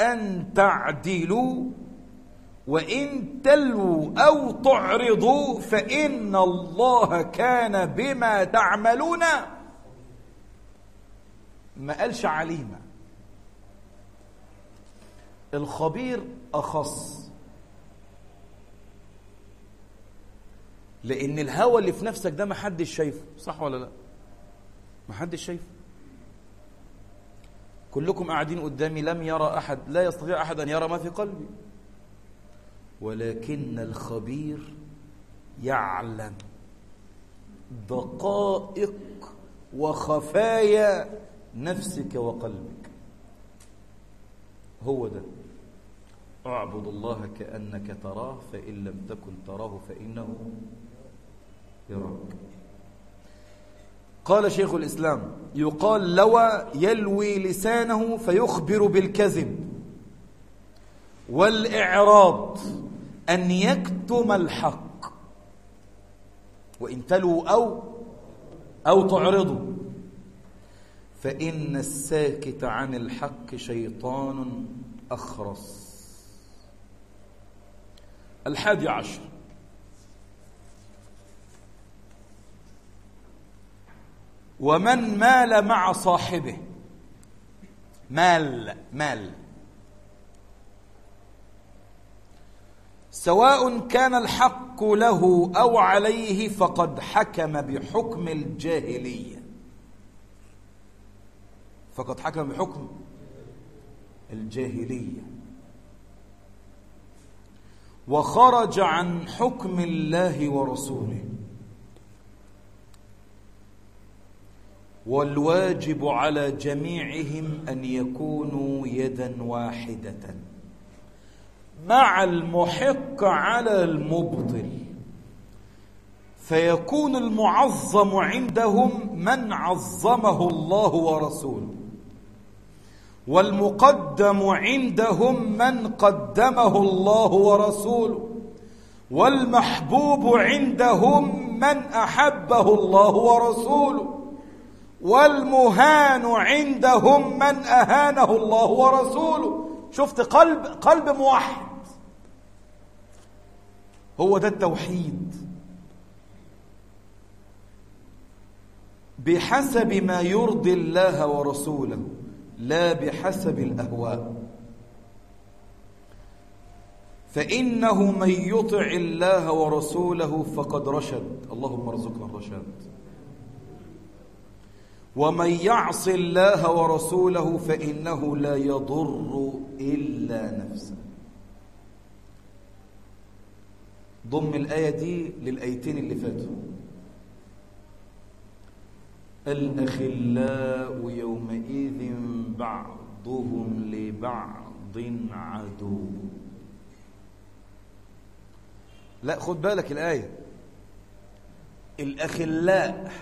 أن تعدلوا وإن تلووا أو تعرضوا فإن الله كان بما تعملون ما قالش عليما الخبير أخص. لأن الهوى اللي في نفسك ده ما حدش شايفه. صح ولا لا؟ ما حدش شايفه. كلكم قاعدين قدامي لم يرى أحد لا يستطيع أحد أن يرى ما في قلبي. ولكن الخبير يعلم دقائق وخفايا نفسك وقلبك. هو ده. أعبد الله كأنك تراه فإن لم تكن تراه فإنه يراك. قال شيخ الإسلام يقال لوى يلوي لسانه فيخبر بالكذب. والإعراض أن يكتم الحق. وإن تلوا أو أو تعرضوا فإن الساكت عن الحق شيطان أخرس. الحادي عشر. ومن مال مع صاحبه. مال مال. سواء كان الحق له أو عليه فقد حكم بحكم الجاهلية. فقد حكم بحكم الجاهلية. وخرج عن حكم الله ورسوله. والواجب على جميعهم أن يكونوا يدا واحدة. مع المحق على المبطل. فيكون المعظم عندهم من عظمه الله ورسوله. والمقدم عندهم من قدمه الله ورسوله والمحبوب عندهم من أحبه الله ورسوله والمهان عندهم من أهانه الله ورسوله. شفت قلب قلب موحد هو ده التوحيد. بحسب ما يرضي الله ورسوله. لا بحسب الأهواء. فإنه من يطع الله ورسوله فقد رشد. اللهم ارزقنا الرشاد. ومن يعص الله ورسوله فإنه لا يضر إلا نفسه. ضم الآية دي للآيتين اللي فاتوا. الأخلاء يومئذ بعضهم لبعض عدو. لا خد بالك الآية. الأخلاء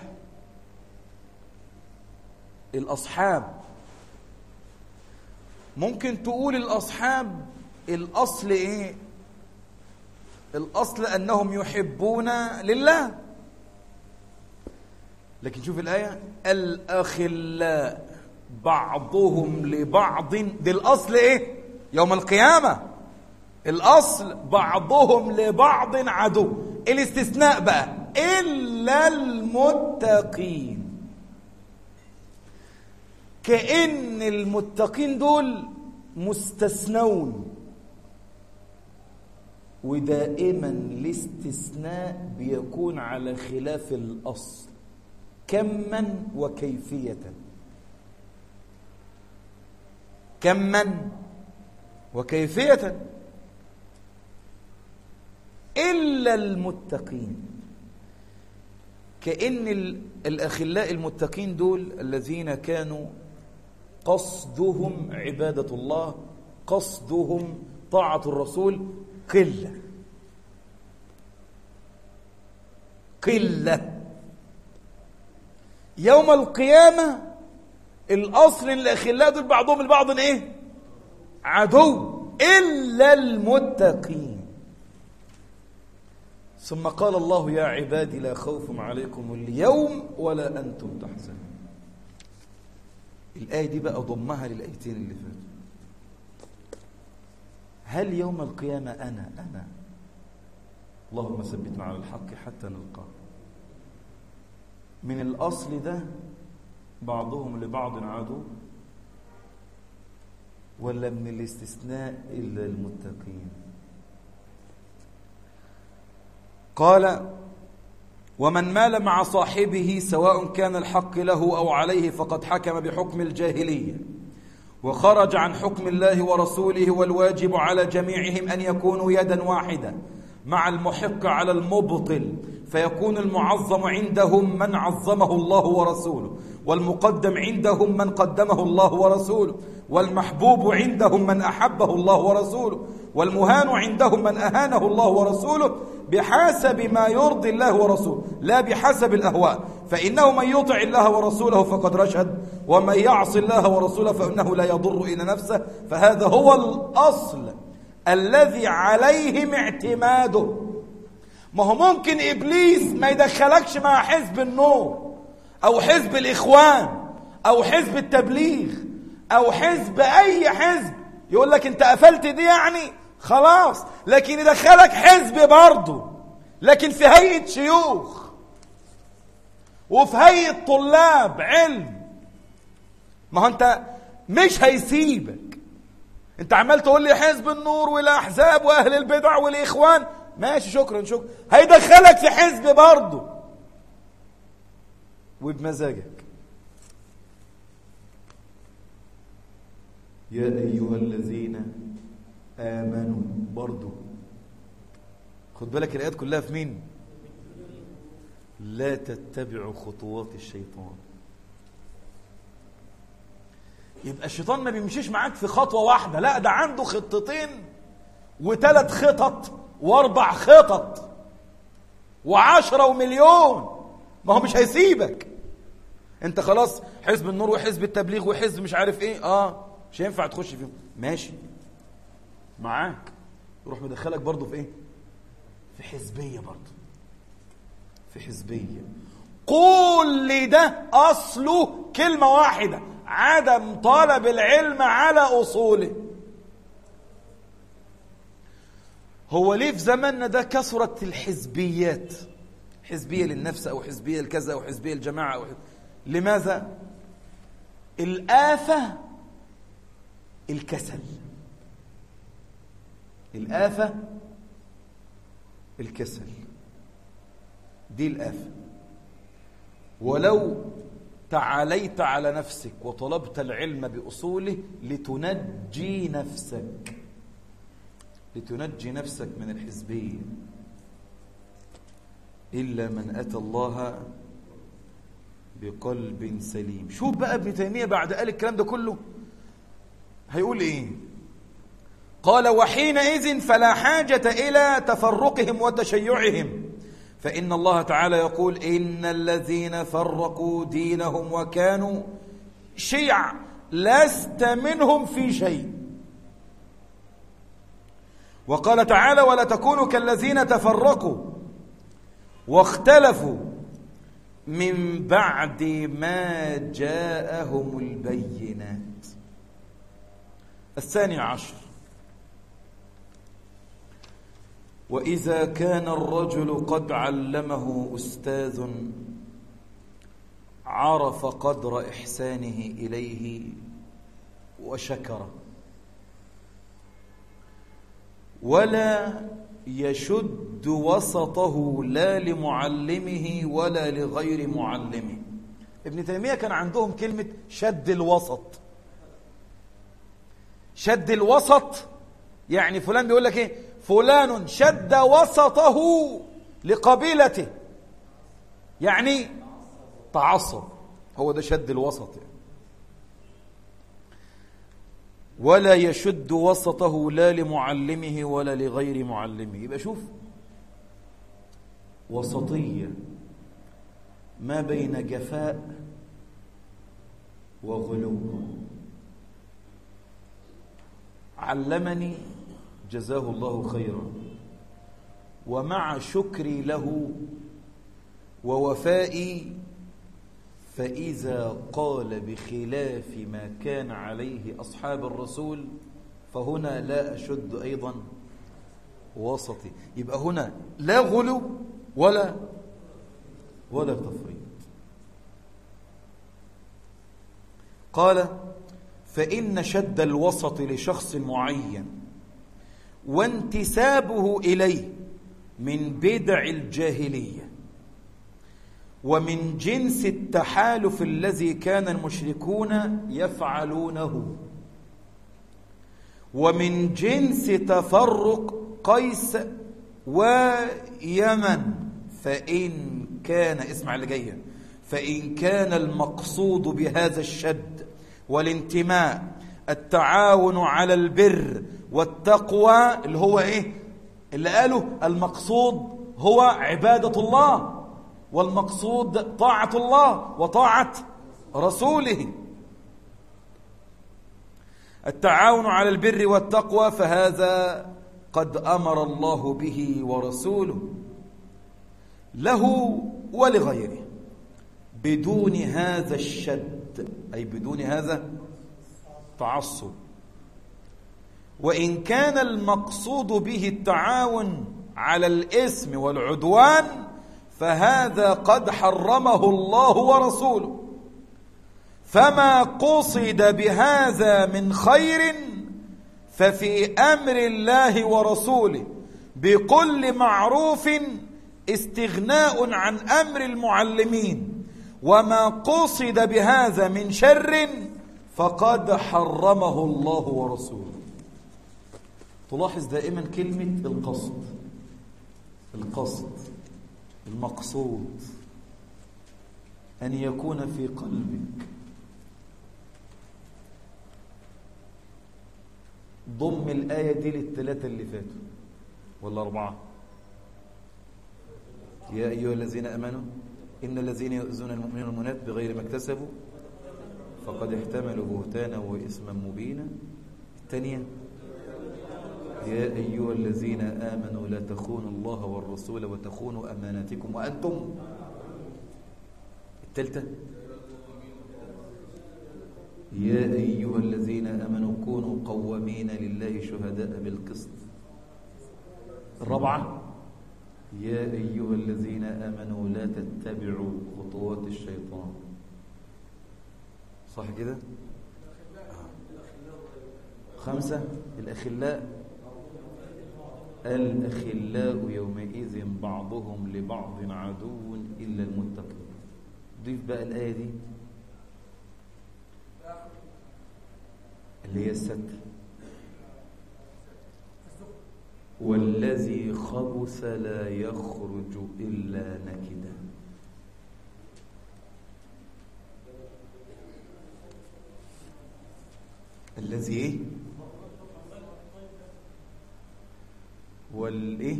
الأصحاب. ممكن تقول الأصحاب الأصل إيه؟ الأصل أنهم يحبون لله. لكن شوف الآية الأخلاء بعضهم لبعض دي الأصل إيه؟ يوم القيامة. الأصل بعضهم لبعض عدو. الاستثناء بقى؟ إلا المتقين. كأن المتقين دول مستثنون. ودائما الاستثناء بيكون على خلاف الأصل. كما وكيفية. كما وكيفية. إلا المتقين. كأن الأخلاء المتقين دول الذين كانوا قصدهم عبادة الله قصدهم طاعة الرسول قلة. قلة. يوم القيامة الأصل إن الأخلاء دول بعضهم البعض إيه؟ عدو. إلا المتقين. ثم قال الله يا عبادي لا خوف عليكم اليوم ولا أنتم تحزنون. الآية دي بقى ضمها للآيتين اللي فاتوا. هل يوم القيامة أنا؟ أنا. اللهم ثبتنا على الحق حتى نلقاه. من الأصل ده بعضهم لبعض عدو ولا من الاستثناء إلا المتقين. قال ومن مال مع صاحبه سواء كان الحق له أو عليه فقد حكم بحكم الجاهلية وخرج عن حكم الله ورسوله والواجب على جميعهم أن يكونوا يدا واحدة مع المحق على المبطل فيكون المعظم عندهم من عظمه الله ورسوله والمقدم عندهم من قدمه الله ورسوله والمحبوب عندهم من أحبه الله ورسوله والمهان عندهم من أهانه الله ورسوله بحسب ما يرضي الله ورسوله لا بحسب الأهواء. فإنه من يطع الله ورسوله فقد رشد ومن يعص الله ورسوله فإنه لا يضر إلى نفسه. فهذا هو الأصل. الذي عليهم اعتماده. ما هو ممكن إبليس ما يدخلكش مع حزب النور أو حزب الإخوان أو حزب التبليغ أو حزب أي حزب. يقول لك أنت قفلت دي يعني؟ خلاص. لكن يدخلك حزب برضه. لكن في هيئة شيوخ وفي هيئة طلاب علم. ما هو أنت مش هيسيبك. أنت عمال تقول لي حزب النور والأحزاب وأهل البدع والإخوان. ماشي شكرا شكرا. هيدخلك في حزب برضه. وبمزاجك. يا أيها الذين آمنوا برضو خد بالك الآيات كلها في مين؟ لا تتبعوا خطوات الشيطان. يبقى الشيطان ما بيمشيش معاك في خطوة واحدة. لا ده عنده خطتين وثلاث خطط واربع خطط وعشرة ومليون. ما هو مش هيسيبك. انت خلاص حزب النور وحزب التبليغ وحزب مش عارف إيه. آه مش هينفع تخش فيهم. ماشي. معاك. يروح مدخلك برضه في إيه؟ في حزبية برضه. في حزبية. كل ده أصله كلمة واحدة. عدم طلب العلم على أصوله. هو ليه في زماننا ده كثرت الحزبيات؟ حزبية للنفس أو حزبية لكذا أو حزبية للجماعة أو حزبية. لماذا؟ الآفة الكسل. الآفة الكسل. دي الآفة. ولو تعاليت على نفسك وطلبت العلم بأصوله لتنجي نفسك. لتنجي نفسك من الحزبية إلا من أتى الله بقلب سليم. شوف بقى ابن تيمية بعد قال الكلام ده كله. هيقول إيه؟ قال وحينئذ فلا حاجة إلى تفرقهم وتشيعهم. فإن الله تعالى يقول إن الذين فرقوا دينهم وكانوا شيع لست منهم في شيء. وقال تعالى ولا تكونوا كالذين تفرقوا واختلفوا من بعد ما جاءهم البينات. الثاني عشر. وإذا كان الرجل قد علمه أستاذ عرف قدر إحسانه إليه وشكره ولا يشد وسطه لا لمعلمه ولا لغير معلمه. ابن تيمية كان عندهم كلمة شد الوسط. شد الوسط يعني فلان بيقول لك إيه؟ فلان شد وسطه لقبيلته. يعني تعصب. هو ده شد الوسط يعني. ولا يشد وسطه لا لمعلمه ولا لغير معلمه. يبقى شوف وسطية ما بين جفاء وغلو. علمني جزاه الله خيرا. ومع شكري له ووفائي فإذا قال بخلاف ما كان عليه أصحاب الرسول فهنا لا أشد أيضا وسطي. يبقى هنا لا غلو ولا ولا تفريط. قال فإن شد الوسط لشخص معين وانتسابه إليه من بدع الجاهلية ومن جنس التحالف الذي كان المشركون يفعلونه ومن جنس تفرق قيس ويمن. فإن كان اسمع اللي جاية فإن كان المقصود بهذا الشد والانتماء التعاون على البر والتقوى اللي هو إيه؟ اللي قالوا المقصود هو عبادة الله والمقصود طاعة الله وطاعة رسوله. التعاون على البر والتقوى فهذا قد أمر الله به ورسوله له ولغيره بدون هذا الشد أي بدون هذا تعصب وإن كان المقصود به التعاون على الإثم والعدوان فهذا قد حرمه الله ورسوله. فما قصد بهذا من خير ففي أمر الله ورسوله بكل معروف استغناء عن أمر المعلمين. وما قصد بهذا من شر فقد حرمه الله ورسوله. تلاحظ دائما كلمة القصد القصد المقصود. أن يكون في قلبك. ضم الآية دي للثلاثة اللي فاتوا. ولا أربعة؟ يا أيها الذين أمنوا إن الذين يؤذون المؤمنين والمؤمنات بغير ما اكتسبوا فقد احتملوا بهتانا وإثما مبينا. الثانية يا أيها الذين آمنوا لا تخونوا الله والرسول وتخونوا أماناتكم وأنتم. الثالثة. يا أيها الذين آمنوا كونوا قوامين لله شهداء بالقسط. الرابعة. يا أيها الذين آمنوا لا تتبعوا خطوات الشيطان. صح كده؟ خمسة. الأخلاء. الأخلاء يومئذ بعضهم لبعض عدو إلا المتقين. ضيف بقى الآية دي. اللي هي الستر. والذي خبث لا يخرج إلا نكدا. الذي إيه؟ والايه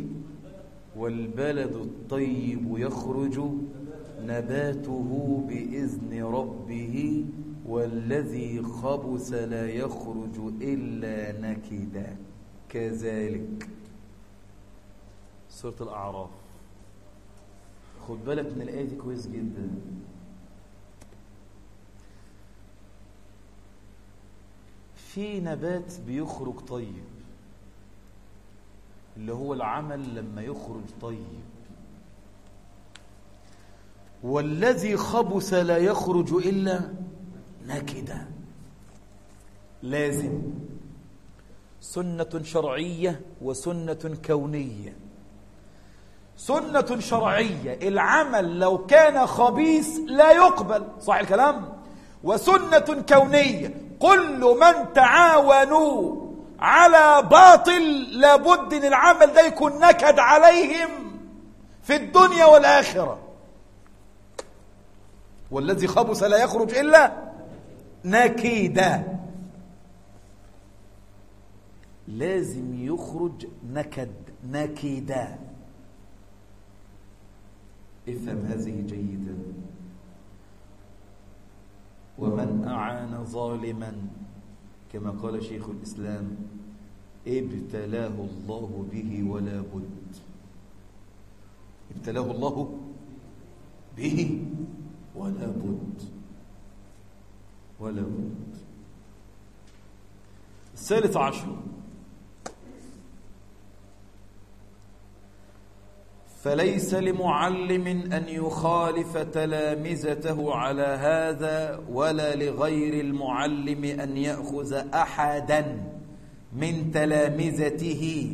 والبلد الطيب يخرج نباته بإذن ربه والذي خبث لا يخرج إلا نكدا. كذلك. سورة الأعراف. خد بالك من الآية دي كويس جدا. في نبات بيخرج طيب. اللي هو العمل لما يخرج طيب. والذي خبث لا يخرج إلا نكدا. لازم. سنة شرعية وسنة كونية. سنة شرعية. العمل لو كان خبيث لا يقبل. صح الكلام؟ وسنة كونية. كل من تعاونوا على باطل لابد إن العمل ده يكون نكد عليهم في الدنيا والآخرة. والذي خبث لا يخرج إلا نكيدا. لازم يخرج نكد نكيدا. افهم هذه جيدا. ومن أعان ظالما كما قال شيخ الإسلام ابتلاه الله به ولا بد. ابتلاه الله به ولا بد. ولا بد. الثالث عشر. فليس لمعلم أن يخالف تلامذته على هذا ولا لغير المعلم أن يأخذ أحدا من تلامذته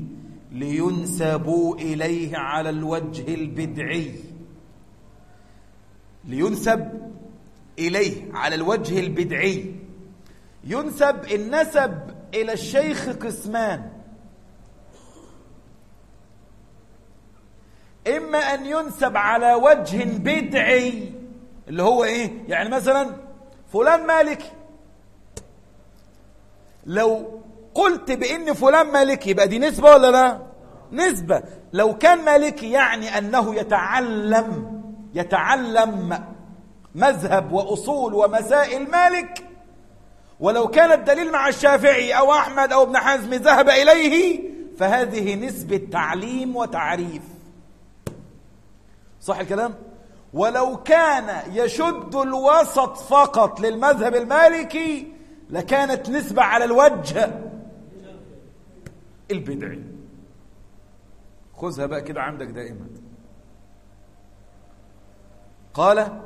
لينسبوا إليه على الوجه البدعي. لينسب إليه على الوجه البدعي. ينسب النسب إلى الشيخ قسمان. إما أن ينسب على وجه بدعي اللي هو إيه؟ يعني مثلا فلان مالكي لو قلت بأن فلان مالكي يبقى دي نسبة ولا لا؟ نسبة. لو كان مالكي يعني أنه يتعلم يتعلم مذهب وأصول ومسائل مالك ولو كان الدليل مع الشافعي أو أحمد أو ابن حزم ذهب إليه فهذه نسبة تعليم وتعريف. صح الكلام؟ ولو كان يشد الوسط فقط للمذهب المالكي لكانت نسبة على الوجه البدعي خذها بقى كده عندك دائما. قال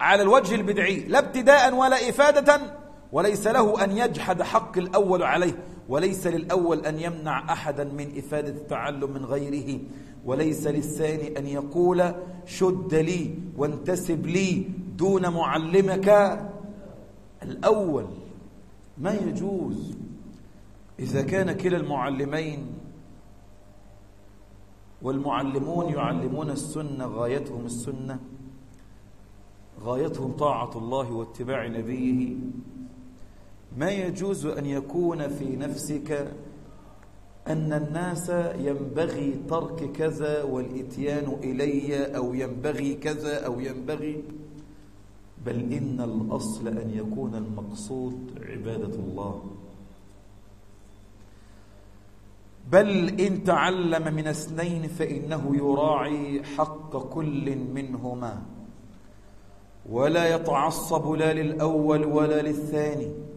على الوجه البدعي لا ابتداء ولا إفادة وليس له أن يجحد حق الأول عليه وليس للأول أن يمنع أحدا من إفادة التعلم من غيره. وليس للثاني أن يقول شد لي وانتسب لي دون معلمك. الأول ما يجوز إذا كان كلا المعلمين والمعلمون يعلمون السنة غايتهم السنة غايتهم طاعة الله واتباع نبيه. ما يجوز أن يكون في نفسك أن الناس ينبغي ترك كذا والإتيان إلي أو ينبغي كذا أو ينبغي بل إن الأصل أن يكون المقصود عبادة الله. بل إن تعلم من اثنين فإنه يراعي حق كل منهما. ولا يتعصب لا للأول ولا للثاني.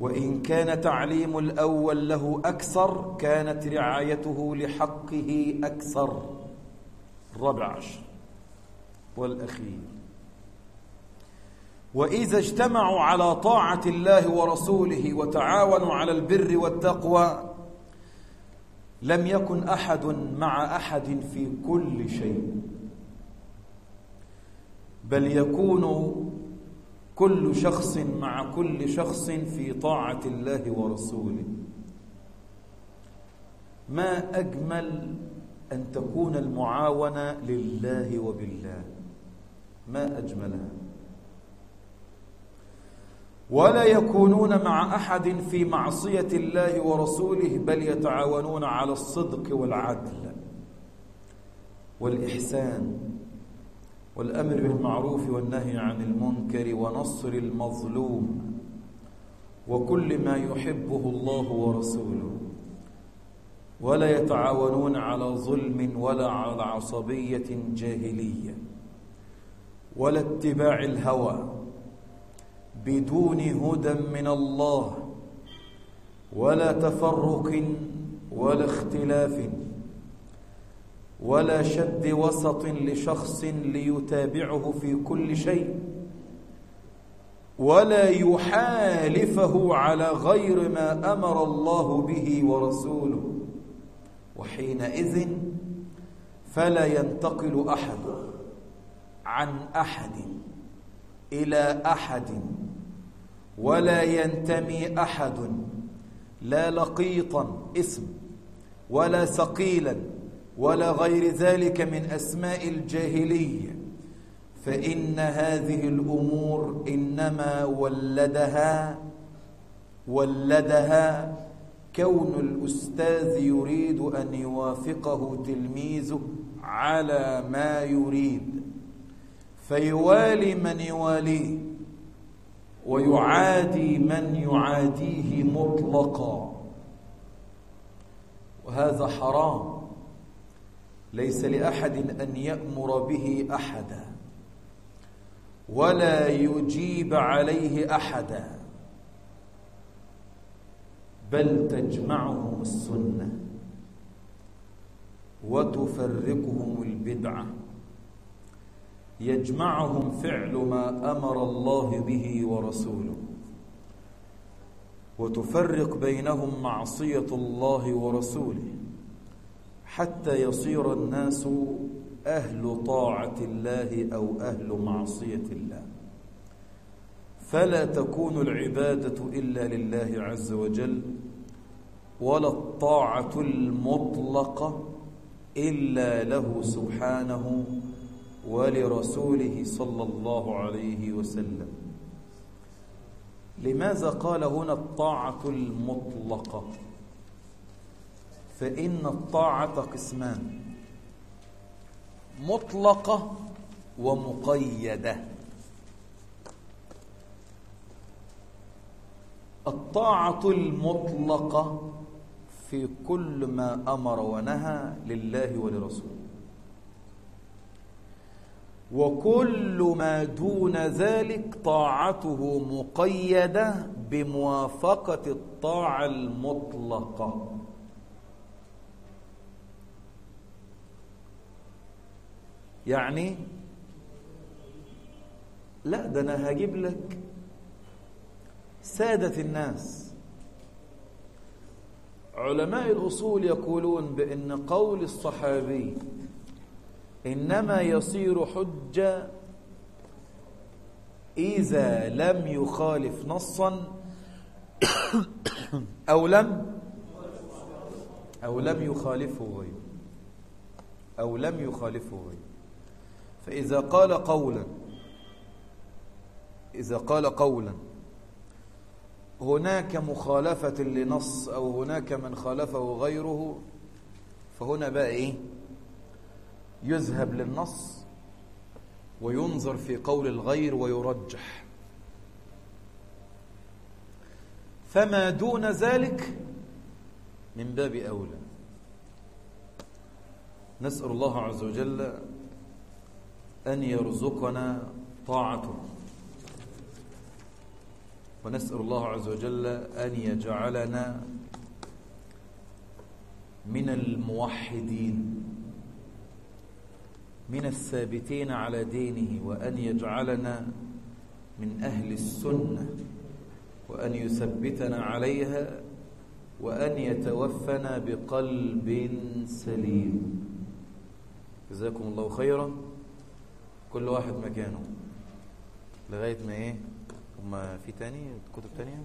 وإن كان تعليم الأول له أكثر كانت رعايته لحقه أكثر. الرابع عشر والأخير. وإذا اجتمعوا على طاعة الله ورسوله وتعاونوا على البر والتقوى لم يكن أحد مع أحد في كل شيء. بل يكون كل شخص مع كل شخص في طاعة الله ورسوله. ما أجمل أن تكون المعاونة لله وبالله؟ ما أجملها؟ ولا يكونون مع أحد في معصية الله ورسوله بل يتعاونون على الصدق والعدل والإحسان. والأمر بالمعروف والنهي عن المنكر ونصر المظلوم وكل ما يحبه الله ورسوله. ولا يتعاونون على ظلم ولا على عصبية جاهلية ولا اتباع الهوى بدون هدى من الله ولا تفرق ولا اختلاف ولا شد وسط لشخص ليتابعه في كل شيء ولا يحالفه على غير ما أمر الله به ورسوله. وحينئذ فلا ينتقل أحد عن أحد إلى أحد ولا ينتمي أحد لا لقيطا اسم ولا ثقيلا ولا غير ذلك من أسماء الجاهلية. فإن هذه الأمور إنما ولدها ولدها كون الأستاذ يريد أن يوافقه تلميذه على ما يريد. فيوالي من يواليه ويعادي من يعاديه مطلقا. وهذا حرام. ليس لأحد أن يأمر به أحدا ولا يجيب عليه أحدا بل تجمعهم السنة وتفرقهم البدعة. يجمعهم فعل ما أمر الله به ورسوله وتفرق بينهم معصية الله ورسوله. حتى يصير الناس أهل طاعة الله أو أهل معصية الله. فلا تكون العبادة إلا لله عز وجل ولا الطاعة المطلقة إلا له سبحانه ولرسوله صلى الله عليه وسلم. لماذا قال هنا الطاعة المطلقة؟ فإن الطاعة قسمان مطلقة ومقيدة. الطاعة المطلقة في كل ما أمر ونهى لله ولرسوله. وكل ما دون ذلك طاعته مقيدة بموافقة الطاعة المطلقة. يعني لا ده أنا هجيب لك سادة الناس. علماء الأصول يقولون بأن قول الصحابي إنما يصير حجة إذا لم يخالف نصا أو لم أو لم يخالفه غيره. أو لم يخالفه غيره. فإذا قال قولا إذا قال قولا هناك مخالفة لنص أو هناك من خالفه غيره فهنا بقى إيه؟ يذهب للنص وينظر في قول الغير ويرجح. فما دون ذلك من باب أولى. نسأل الله عز وجل أن يرزقنا طاعته. ونسأل الله عز وجل أن يجعلنا من الموحدين من الثابتين على دينه وأن يجعلنا من أهل السنة وأن يثبتنا عليها وأن يتوفنا بقلب سليم. جزاكم الله خيرا. كل واحد مكانه. لغاية ما إيه؟ هما في تاني؟ كتب تانية؟